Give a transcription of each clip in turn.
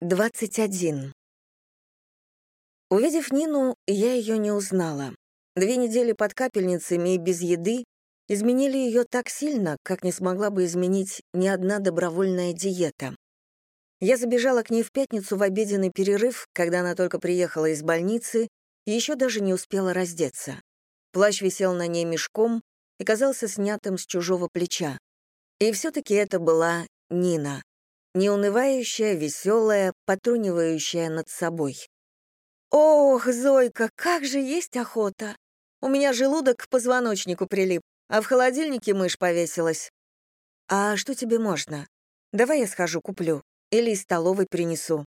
21. Увидев Нину, я ее не узнала. Две недели под капельницами и без еды изменили ее так сильно, как не смогла бы изменить ни одна добровольная диета. Я забежала к ней в пятницу в обеденный перерыв, когда она только приехала из больницы и еще даже не успела раздеться. Плащ висел на ней мешком и казался снятым с чужого плеча. И все-таки это была Нина неунывающая, веселая, потрунивающая над собой. «Ох, Зойка, как же есть охота! У меня желудок к позвоночнику прилип, а в холодильнике мышь повесилась. А что тебе можно? Давай я схожу, куплю. Или из столовой принесу.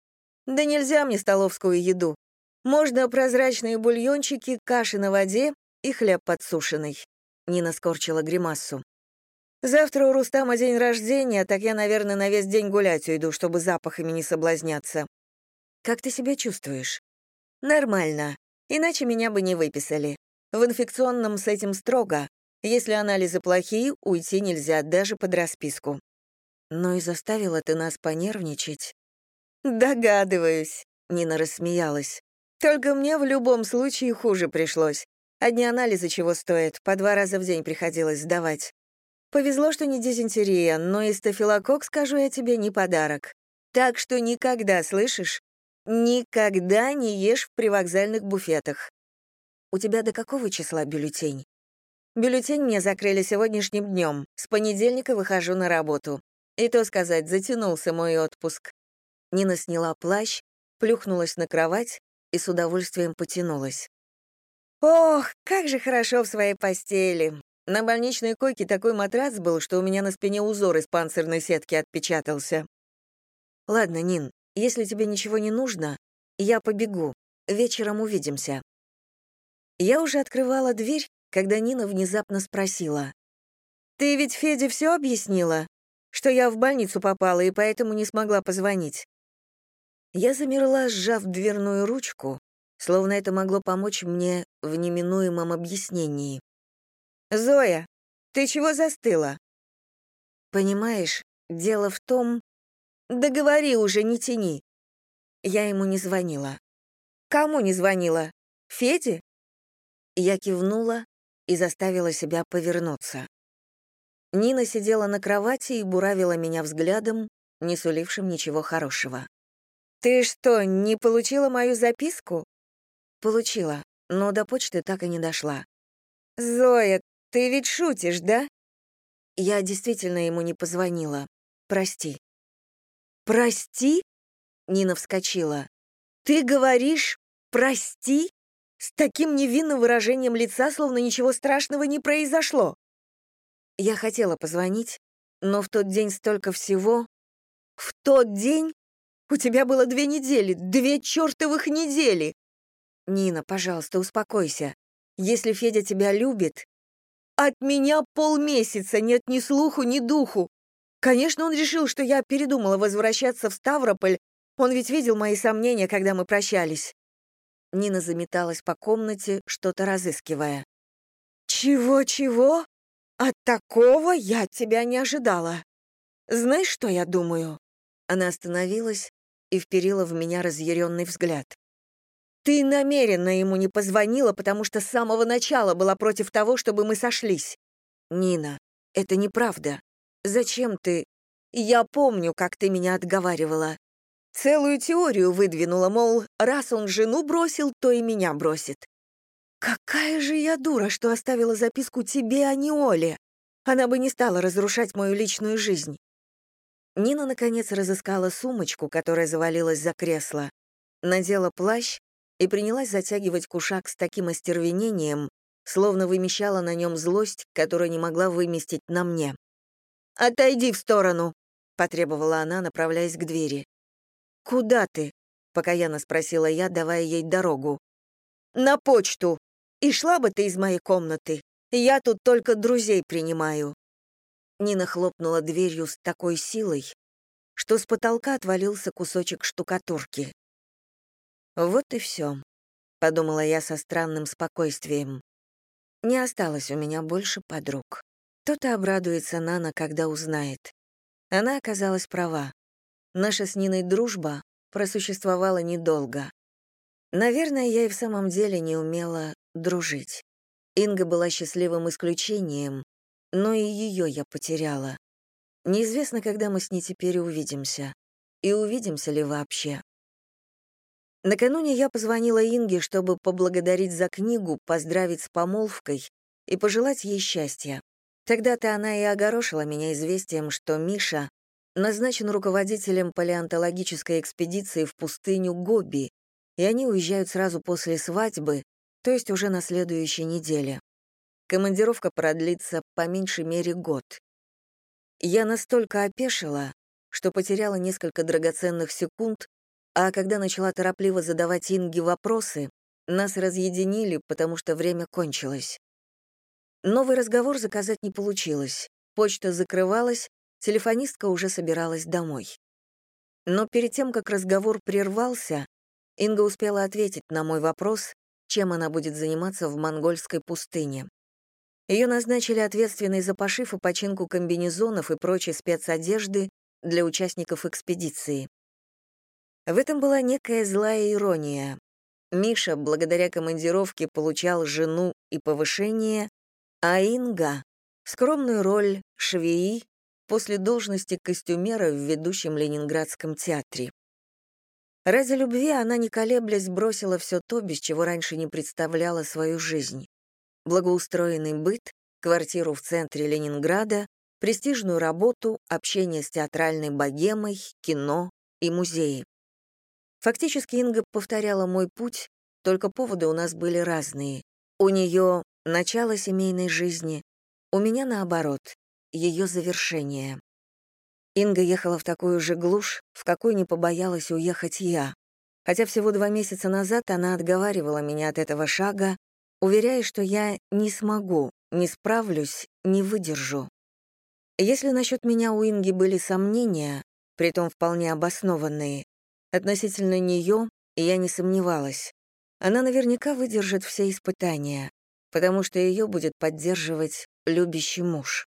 Да нельзя мне столовскую еду. Можно прозрачные бульончики, каши на воде и хлеб подсушенный. Нина скорчила гримассу. Завтра у Рустама день рождения, так я, наверное, на весь день гулять уйду, чтобы запахами не соблазняться. Как ты себя чувствуешь? Нормально. Иначе меня бы не выписали. В инфекционном с этим строго. Если анализы плохие, уйти нельзя, даже под расписку. Но и заставила ты нас понервничать. Догадываюсь, Нина рассмеялась. Только мне в любом случае хуже пришлось. Одни анализы чего стоят, по два раза в день приходилось сдавать. Повезло, что не дизентерия, но и стафилококк, скажу я тебе, не подарок. Так что никогда, слышишь? Никогда не ешь в привокзальных буфетах. У тебя до какого числа бюллетень? Бюллетень мне закрыли сегодняшним днем. С понедельника выхожу на работу. И то сказать, затянулся мой отпуск. Нина сняла плащ, плюхнулась на кровать и с удовольствием потянулась. «Ох, как же хорошо в своей постели. На больничной койке такой матрас был, что у меня на спине узор из панцирной сетки отпечатался. Ладно, Нин, если тебе ничего не нужно, я побегу. Вечером увидимся. Я уже открывала дверь, когда Нина внезапно спросила. «Ты ведь Феде все объяснила? Что я в больницу попала и поэтому не смогла позвонить?» Я замерла, сжав дверную ручку, словно это могло помочь мне в неминуемом объяснении. «Зоя, ты чего застыла?» «Понимаешь, дело в том...» «Да уже, не тяни». Я ему не звонила. «Кому не звонила? Феде?» Я кивнула и заставила себя повернуться. Нина сидела на кровати и буравила меня взглядом, не сулившим ничего хорошего. «Ты что, не получила мою записку?» «Получила, но до почты так и не дошла». «Зоя, ты ведь шутишь, да? Я действительно ему не позвонила. Прости. Прости? Нина вскочила. Ты говоришь «прости»? С таким невинным выражением лица, словно ничего страшного не произошло. Я хотела позвонить, но в тот день столько всего. В тот день? У тебя было две недели, две чертовых недели. Нина, пожалуйста, успокойся. Если Федя тебя любит, от меня полмесяца нет ни слуху, ни духу. Конечно, он решил, что я передумала возвращаться в Ставрополь. Он ведь видел мои сомнения, когда мы прощались. Нина заметалась по комнате, что-то разыскивая. «Чего-чего? От такого я от тебя не ожидала. Знаешь, что я думаю?» Она остановилась и вперила в меня разъяренный взгляд. Ты намеренно ему не позвонила, потому что с самого начала была против того, чтобы мы сошлись. Нина, это неправда. Зачем ты? Я помню, как ты меня отговаривала. Целую теорию выдвинула, мол, раз он жену бросил, то и меня бросит. Какая же я дура, что оставила записку тебе, а не Оле. Она бы не стала разрушать мою личную жизнь. Нина, наконец, разыскала сумочку, которая завалилась за кресло, надела плащ и принялась затягивать кушак с таким остервенением, словно вымещала на нем злость, которую не могла выместить на мне. «Отойди в сторону!» — потребовала она, направляясь к двери. «Куда ты?» — покаянно спросила я, давая ей дорогу. «На почту! И шла бы ты из моей комнаты. Я тут только друзей принимаю». Нина хлопнула дверью с такой силой, что с потолка отвалился кусочек штукатурки. Вот и все, подумала я со странным спокойствием. Не осталось у меня больше подруг. Кто-то обрадуется Нана, когда узнает. Она оказалась права. Наша с Ниной дружба просуществовала недолго. Наверное, я и в самом деле не умела дружить. Инга была счастливым исключением, но и ее я потеряла. Неизвестно, когда мы с ней теперь увидимся. И увидимся ли вообще. Накануне я позвонила Инге, чтобы поблагодарить за книгу, поздравить с помолвкой и пожелать ей счастья. Тогда-то она и огорошила меня известием, что Миша назначен руководителем палеонтологической экспедиции в пустыню Гоби, и они уезжают сразу после свадьбы, то есть уже на следующей неделе. Командировка продлится по меньшей мере год. Я настолько опешила, что потеряла несколько драгоценных секунд, а когда начала торопливо задавать Инге вопросы, нас разъединили, потому что время кончилось. Новый разговор заказать не получилось. Почта закрывалась, телефонистка уже собиралась домой. Но перед тем, как разговор прервался, Инга успела ответить на мой вопрос, чем она будет заниматься в монгольской пустыне. Ее назначили ответственной за пошив и починку комбинезонов и прочей спецодежды для участников экспедиции. В этом была некая злая ирония. Миша, благодаря командировке, получал жену и повышение, а Инга — скромную роль швеи после должности костюмера в ведущем Ленинградском театре. Ради любви она, не колеблясь, бросила все то, без чего раньше не представляла свою жизнь. Благоустроенный быт, квартиру в центре Ленинграда, престижную работу, общение с театральной богемой, кино и музеи. Фактически Инга повторяла мой путь, только поводы у нас были разные. У нее начало семейной жизни, у меня наоборот, ее завершение. Инга ехала в такую же глушь, в какой не побоялась уехать я. Хотя всего два месяца назад она отговаривала меня от этого шага, уверяя, что я не смогу, не справлюсь, не выдержу. Если насчет меня у Инги были сомнения, притом вполне обоснованные, Относительно нее я не сомневалась. Она наверняка выдержит все испытания, потому что ее будет поддерживать любящий муж.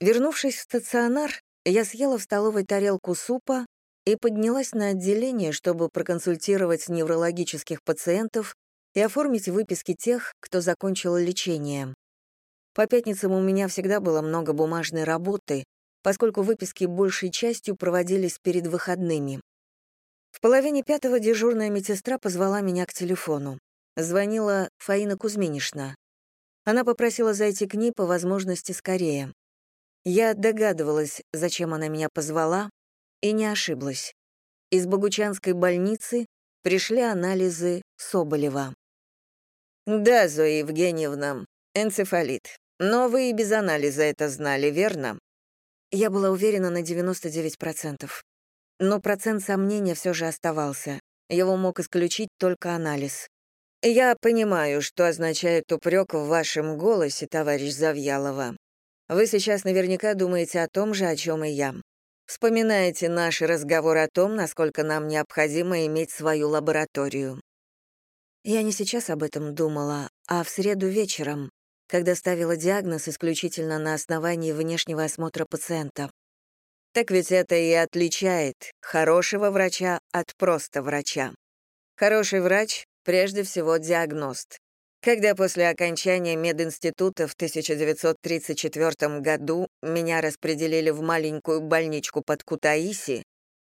Вернувшись в стационар, я съела в столовой тарелку супа и поднялась на отделение, чтобы проконсультировать неврологических пациентов и оформить выписки тех, кто закончил лечение. По пятницам у меня всегда было много бумажной работы, поскольку выписки большей частью проводились перед выходными. В половине пятого дежурная медсестра позвала меня к телефону. Звонила Фаина Кузьминишна. Она попросила зайти к ней по возможности скорее. Я догадывалась, зачем она меня позвала, и не ошиблась. Из Богучанской больницы пришли анализы Соболева. «Да, Зоя Евгеньевна, энцефалит. Но вы и без анализа это знали, верно?» Я была уверена на 99%. Но процент сомнения все же оставался. Его мог исключить только анализ. «Я понимаю, что означает упрек в вашем голосе, товарищ Завьялова. Вы сейчас наверняка думаете о том же, о чем и я. Вспоминаете наш разговор о том, насколько нам необходимо иметь свою лабораторию. Я не сейчас об этом думала, а в среду вечером, когда ставила диагноз исключительно на основании внешнего осмотра пациента. Так ведь это и отличает хорошего врача от просто врача. Хороший врач — прежде всего диагност. Когда после окончания мединститута в 1934 году меня распределили в маленькую больничку под Кутаиси,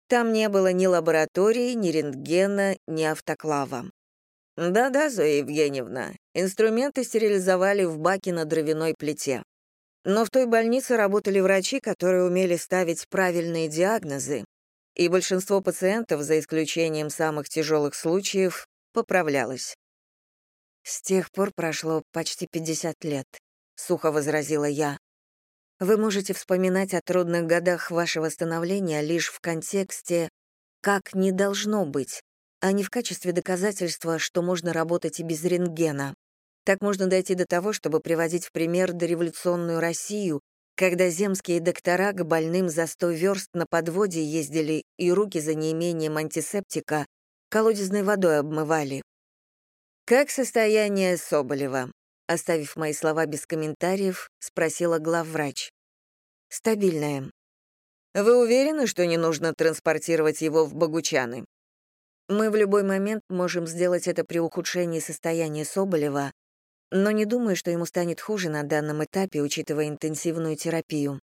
там не было ни лаборатории, ни рентгена, ни автоклава. Да-да, Зоя Евгеньевна, инструменты стерилизовали в баке на дровяной плите. Но в той больнице работали врачи, которые умели ставить правильные диагнозы, и большинство пациентов, за исключением самых тяжелых случаев, поправлялось. «С тех пор прошло почти 50 лет», — сухо возразила я. «Вы можете вспоминать о трудных годах вашего становления лишь в контексте «как не должно быть», а не в качестве доказательства, что можно работать и без рентгена. Так можно дойти до того, чтобы приводить в пример дореволюционную Россию, когда земские доктора к больным за сто верст на подводе ездили и руки за неимением антисептика колодезной водой обмывали. «Как состояние Соболева?» Оставив мои слова без комментариев, спросила главврач. «Стабильное. Вы уверены, что не нужно транспортировать его в Богучаны? Мы в любой момент можем сделать это при ухудшении состояния Соболева, но не думаю, что ему станет хуже на данном этапе, учитывая интенсивную терапию.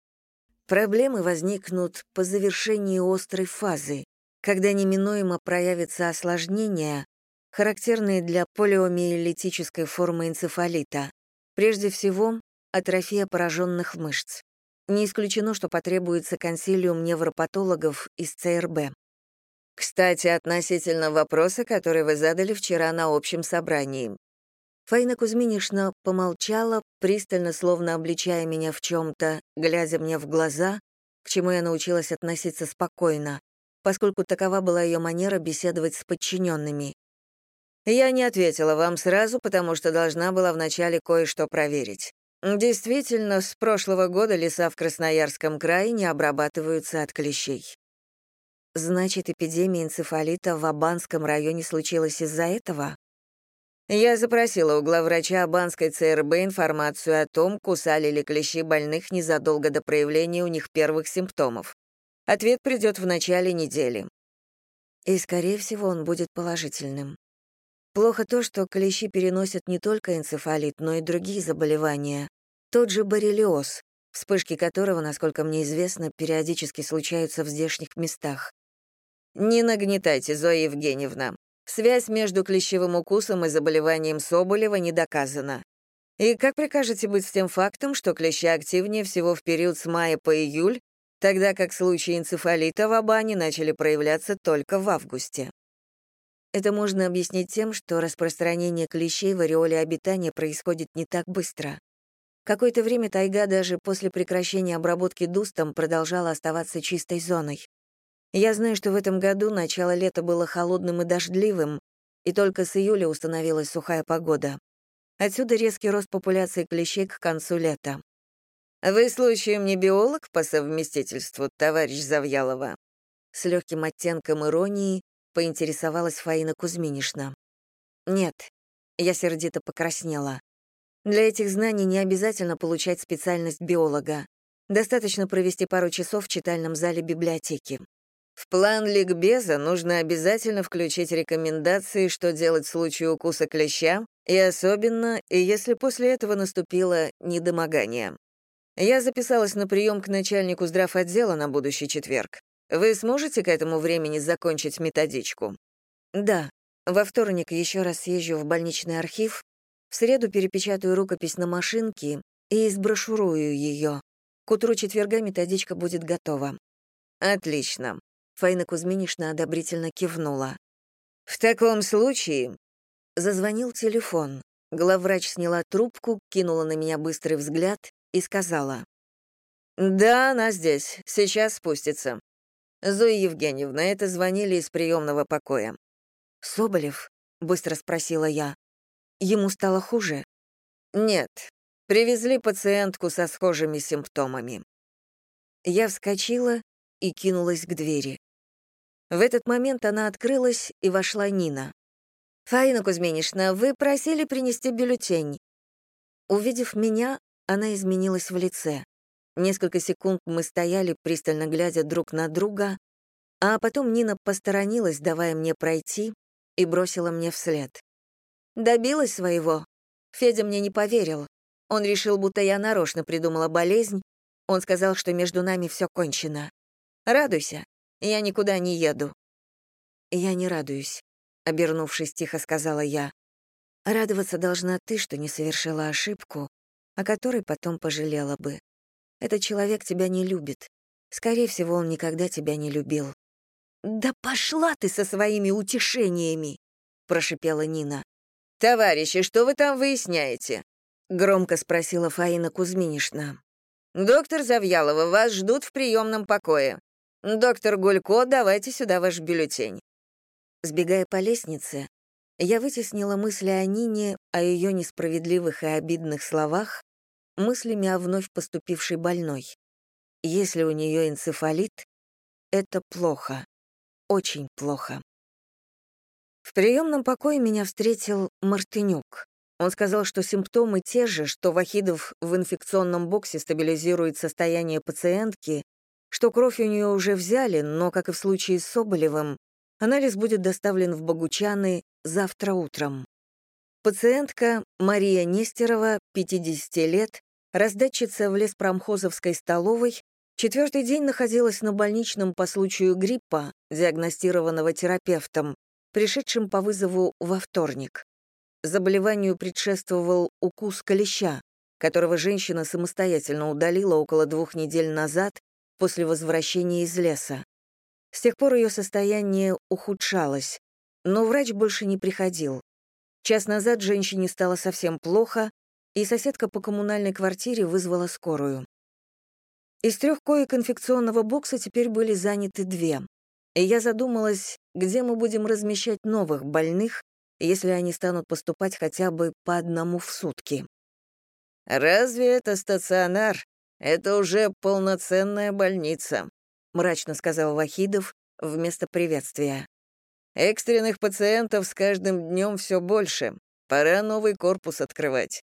Проблемы возникнут по завершении острой фазы, когда неминуемо проявятся осложнения, характерные для полиомиелитической формы энцефалита, прежде всего атрофия пораженных мышц. Не исключено, что потребуется консилиум невропатологов из ЦРБ. Кстати, относительно вопроса, который вы задали вчера на общем собрании. Фаина Кузьминишна помолчала, пристально, словно обличая меня в чем-то, глядя мне в глаза, к чему я научилась относиться спокойно, поскольку такова была ее манера беседовать с подчиненными. Я не ответила вам сразу, потому что должна была вначале кое-что проверить. Действительно, с прошлого года леса в Красноярском крае не обрабатываются от клещей. Значит, эпидемия энцефалита в Абанском районе случилась из-за этого? Я запросила у главврача Абанской ЦРБ информацию о том, кусали ли клещи больных незадолго до проявления у них первых симптомов. Ответ придет в начале недели. И, скорее всего, он будет положительным. Плохо то, что клещи переносят не только энцефалит, но и другие заболевания. Тот же боррелиоз, вспышки которого, насколько мне известно, периодически случаются в здешних местах. Не нагнетайте, Зоя Евгеньевна. Связь между клещевым укусом и заболеванием Соболева не доказана. И как прикажете быть с тем фактом, что клещи активнее всего в период с мая по июль, тогда как случаи энцефалита в Абане начали проявляться только в августе? Это можно объяснить тем, что распространение клещей в ореоле обитания происходит не так быстро. Какое-то время тайга даже после прекращения обработки дустом продолжала оставаться чистой зоной. Я знаю, что в этом году начало лета было холодным и дождливым, и только с июля установилась сухая погода. Отсюда резкий рост популяции клещей к концу лета. «Вы, случаем, не биолог по совместительству, товарищ Завьялова?» С легким оттенком иронии поинтересовалась Фаина Кузьминишна. «Нет», — я сердито покраснела. «Для этих знаний не обязательно получать специальность биолога. Достаточно провести пару часов в читальном зале библиотеки. В план ликбеза нужно обязательно включить рекомендации, что делать в случае укуса клеща, и особенно, если после этого наступило недомогание. Я записалась на прием к начальнику здравотдела на будущий четверг. Вы сможете к этому времени закончить методичку? Да. Во вторник еще раз съезжу в больничный архив, в среду перепечатаю рукопись на машинке и сброшурую ее. К утру четверга методичка будет готова. Отлично. Фаина Кузьминишна одобрительно кивнула. «В таком случае...» Зазвонил телефон. Главврач сняла трубку, кинула на меня быстрый взгляд и сказала. «Да, она здесь. Сейчас спустится. Зоя Евгеньевна, это звонили из приемного покоя». «Соболев?» — быстро спросила я. «Ему стало хуже?» «Нет. Привезли пациентку со схожими симптомами». Я вскочила и кинулась к двери. В этот момент она открылась, и вошла Нина. «Фаина Кузьминишна, вы просили принести бюллетень». Увидев меня, она изменилась в лице. Несколько секунд мы стояли, пристально глядя друг на друга, а потом Нина посторонилась, давая мне пройти, и бросила мне вслед. Добилась своего. Федя мне не поверил. Он решил, будто я нарочно придумала болезнь. Он сказал, что между нами все кончено. Радуйся. Я никуда не еду». «Я не радуюсь», — обернувшись, тихо сказала я. «Радоваться должна ты, что не совершила ошибку, о которой потом пожалела бы. Этот человек тебя не любит. Скорее всего, он никогда тебя не любил». «Да пошла ты со своими утешениями!» — прошипела Нина. «Товарищи, что вы там выясняете?» — громко спросила Фаина Кузьминишна. «Доктор Завьялова, вас ждут в приемном покое. «Доктор Гулько, давайте сюда ваш бюллетень». Сбегая по лестнице, я вытеснила мысли о Нине, о ее несправедливых и обидных словах, мыслями о вновь поступившей больной. Если у нее энцефалит, это плохо, очень плохо. В приемном покое меня встретил Мартынюк. Он сказал, что симптомы те же, что Вахидов в инфекционном боксе стабилизирует состояние пациентки, что кровь у нее уже взяли, но, как и в случае с Соболевым, анализ будет доставлен в Богучаны завтра утром. Пациентка Мария Нестерова, 50 лет, раздатчица в леспромхозовской столовой, четвертый день находилась на больничном по случаю гриппа, диагностированного терапевтом, пришедшим по вызову во вторник. Заболеванию предшествовал укус клеща, которого женщина самостоятельно удалила около двух недель назад после возвращения из леса. С тех пор ее состояние ухудшалось, но врач больше не приходил. Час назад женщине стало совсем плохо, и соседка по коммунальной квартире вызвала скорую. Из трех коек инфекционного бокса теперь были заняты две. И я задумалась, где мы будем размещать новых больных, если они станут поступать хотя бы по одному в сутки. «Разве это стационар? Это уже полноценная больница», мрачно сказал Вахидов вместо приветствия. «Экстренных пациентов с каждым днем все больше. Пора новый корпус открывать».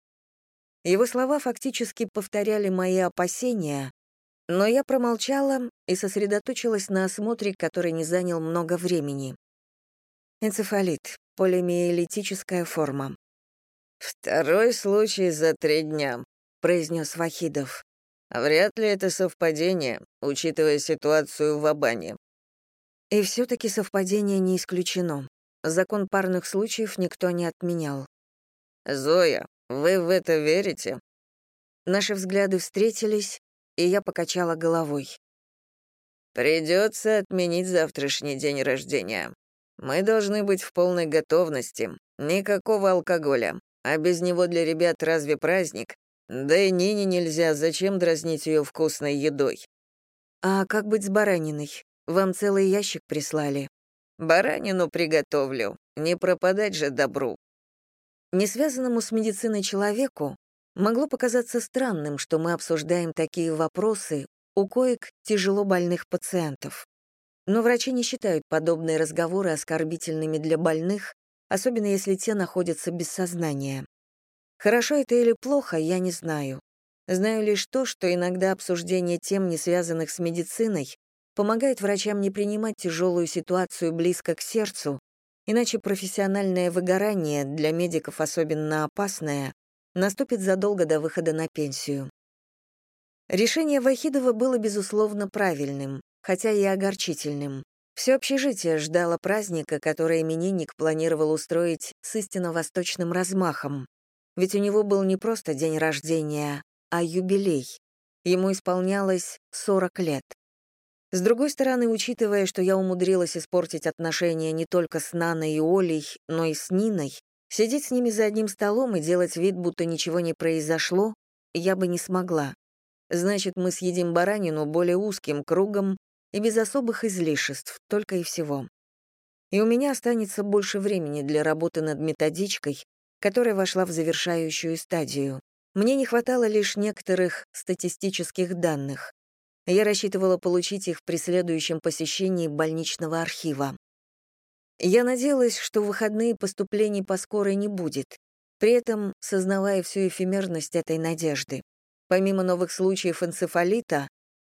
Его слова фактически повторяли мои опасения, но я промолчала и сосредоточилась на осмотре, который не занял много времени. Энцефалит, полимиелитическая форма. «Второй случай за три дня», — произнес Вахидов. «Вряд ли это совпадение, учитывая ситуацию в Абане». И все-таки совпадение не исключено. Закон парных случаев никто не отменял. «Зоя, вы в это верите?» Наши взгляды встретились, и я покачала головой. «Придется отменить завтрашний день рождения. Мы должны быть в полной готовности. Никакого алкоголя. А без него для ребят разве праздник? Да и Нине нельзя, зачем дразнить ее вкусной едой? А как быть с бараниной? Вам целый ящик прислали. Баранину приготовлю. Не пропадать же добру. Несвязанному с медициной человеку могло показаться странным, что мы обсуждаем такие вопросы у коек тяжело больных пациентов. Но врачи не считают подобные разговоры оскорбительными для больных, особенно если те находятся без сознания. Хорошо это или плохо, я не знаю. Знаю лишь то, что иногда обсуждение тем, не связанных с медициной, помогает врачам не принимать тяжелую ситуацию близко к сердцу, иначе профессиональное выгорание, для медиков особенно опасное, наступит задолго до выхода на пенсию. Решение Вахидова было, безусловно, правильным, хотя и огорчительным. Все общежитие ждало праздника, который именинник планировал устроить с истинно восточным размахом. Ведь у него был не просто день рождения, а юбилей. Ему исполнялось 40 лет. С другой стороны, учитывая, что я умудрилась испортить отношения не только с Наной и Олей, но и с Ниной, сидеть с ними за одним столом и делать вид, будто ничего не произошло, я бы не смогла. Значит, мы съедим баранину более узким кругом и без особых излишеств, только и всего. И у меня останется больше времени для работы над методичкой, которая вошла в завершающую стадию. Мне не хватало лишь некоторых статистических данных. Я рассчитывала получить их при следующем посещении больничного архива. Я надеялась, что в выходные поступлений по скорой не будет, при этом сознавая всю эфемерность этой надежды. Помимо новых случаев энцефалита,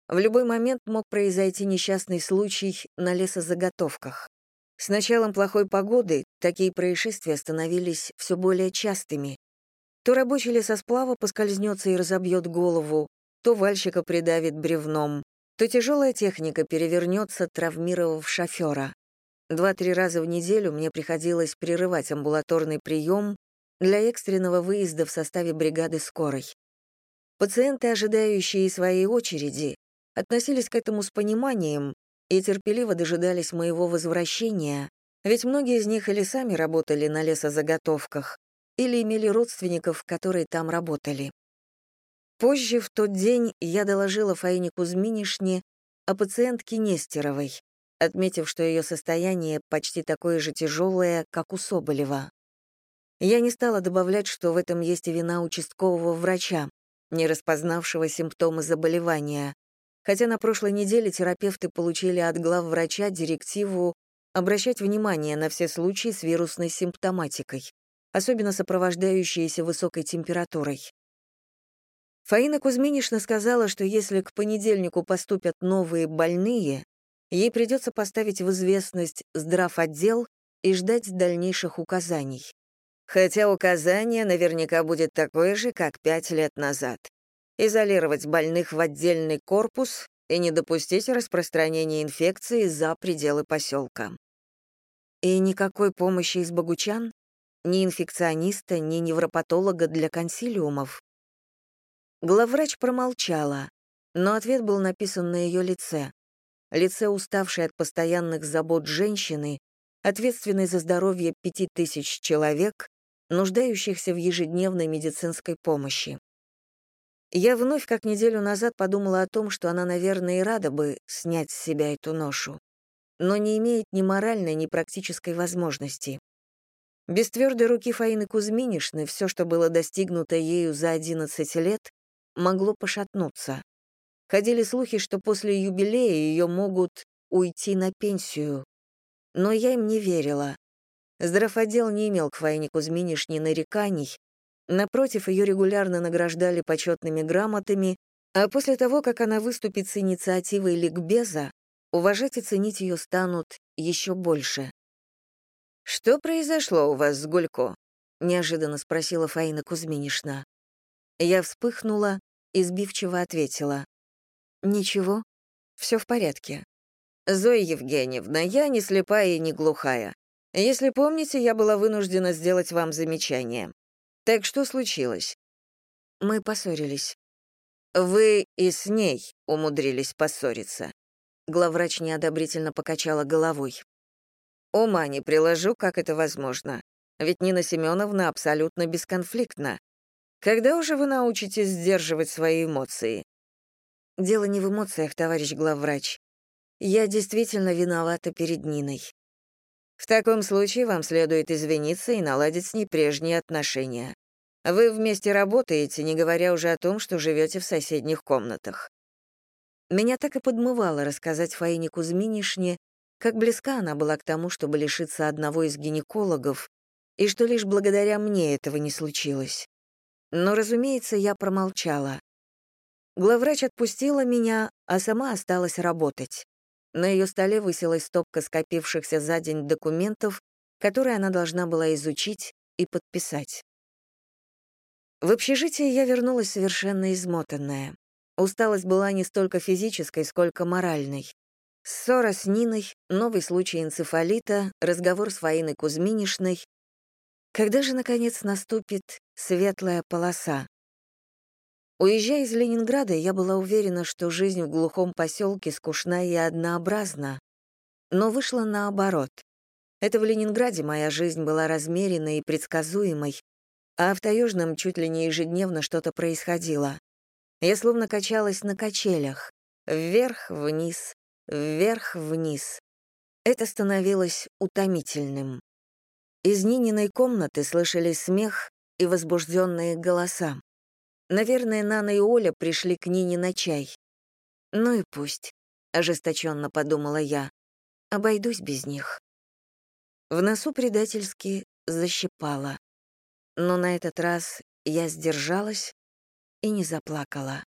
в любой момент мог произойти несчастный случай на лесозаготовках. С началом плохой погоды такие происшествия становились все более частыми. То рабочий лесосплава поскользнется и разобьет голову, то вальщика придавит бревном, то тяжелая техника перевернется, травмировав шофера. Два-три раза в неделю мне приходилось прерывать амбулаторный прием для экстренного выезда в составе бригады скорой. Пациенты, ожидающие своей очереди, относились к этому с пониманием и терпеливо дожидались моего возвращения, ведь многие из них или сами работали на лесозаготовках, или имели родственников, которые там работали. Позже, в тот день, я доложила Фаине Кузьминишне о пациентке Нестеровой, отметив, что ее состояние почти такое же тяжелое, как у Соболева. Я не стала добавлять, что в этом есть и вина участкового врача, не распознавшего симптомы заболевания, хотя на прошлой неделе терапевты получили от главврача директиву обращать внимание на все случаи с вирусной симптоматикой, особенно сопровождающиеся высокой температурой. Фаина Кузьминишна сказала, что если к понедельнику поступят новые больные, ей придется поставить в известность здравотдел и ждать дальнейших указаний. Хотя указание наверняка будет такое же, как пять лет назад. Изолировать больных в отдельный корпус и не допустить распространения инфекции за пределы поселка. И никакой помощи из богучан? Ни инфекциониста, ни невропатолога для консилиумов? Главврач промолчала, но ответ был написан на ее лице. Лице уставшей от постоянных забот женщины, ответственной за здоровье пяти тысяч человек, нуждающихся в ежедневной медицинской помощи. Я вновь, как неделю назад, подумала о том, что она, наверное, и рада бы снять с себя эту ношу но не имеет ни моральной, ни практической возможности. Без твердой руки Фаины Кузьминишны все, что было достигнуто ею за 11 лет, могло пошатнуться. Ходили слухи, что после юбилея ее могут уйти на пенсию. Но я им не верила. Здравотдел не имел к Фаине Кузьминишне нареканий, напротив, ее регулярно награждали почетными грамотами, а после того, как она выступит с инициативой ликбеза, уважать и ценить ее станут еще больше. «Что произошло у вас с Гулько?» — неожиданно спросила Фаина Кузьминишна. Я вспыхнула и сбивчиво ответила. «Ничего, все в порядке». «Зоя Евгеньевна, я не слепая и не глухая. Если помните, я была вынуждена сделать вам замечание. Так что случилось?» Мы поссорились. «Вы и с ней умудрились поссориться?» Главврач неодобрительно покачала головой. «Ума не приложу, как это возможно. Ведь Нина Семеновна абсолютно бесконфликтна. Когда уже вы научитесь сдерживать свои эмоции?» «Дело не в эмоциях, товарищ главврач. Я действительно виновата перед Ниной». «В таком случае вам следует извиниться и наладить с ней прежние отношения. Вы вместе работаете, не говоря уже о том, что живете в соседних комнатах. Меня так и подмывало рассказать Фаине Кузьминишне, как близка она была к тому, чтобы лишиться одного из гинекологов, и что лишь благодаря мне этого не случилось. Но, разумеется, я промолчала. Главврач отпустила меня, а сама осталась работать. На ее столе высилась стопка скопившихся за день документов, которые она должна была изучить и подписать. В общежитие я вернулась совершенно измотанная. Усталость была не столько физической, сколько моральной. Ссора с Ниной, новый случай энцефалита, разговор с Фаиной Кузьминишной. Когда же, наконец, наступит светлая полоса? Уезжая из Ленинграда, я была уверена, что жизнь в глухом поселке скучна и однообразна. Но вышло наоборот. Это в Ленинграде моя жизнь была размеренной и предсказуемой, а в Таежном чуть ли не ежедневно что-то происходило. Я словно качалась на качелях. Вверх-вниз, вверх-вниз. Это становилось утомительным. Из Нининой комнаты слышались смех и возбужденные голоса. Наверное, Нана и Оля пришли к Нине на чай. Ну и пусть, ожесточенно подумала я. Обойдусь без них. В носу предательски защипала. Но на этот раз я сдержалась и не заплакала.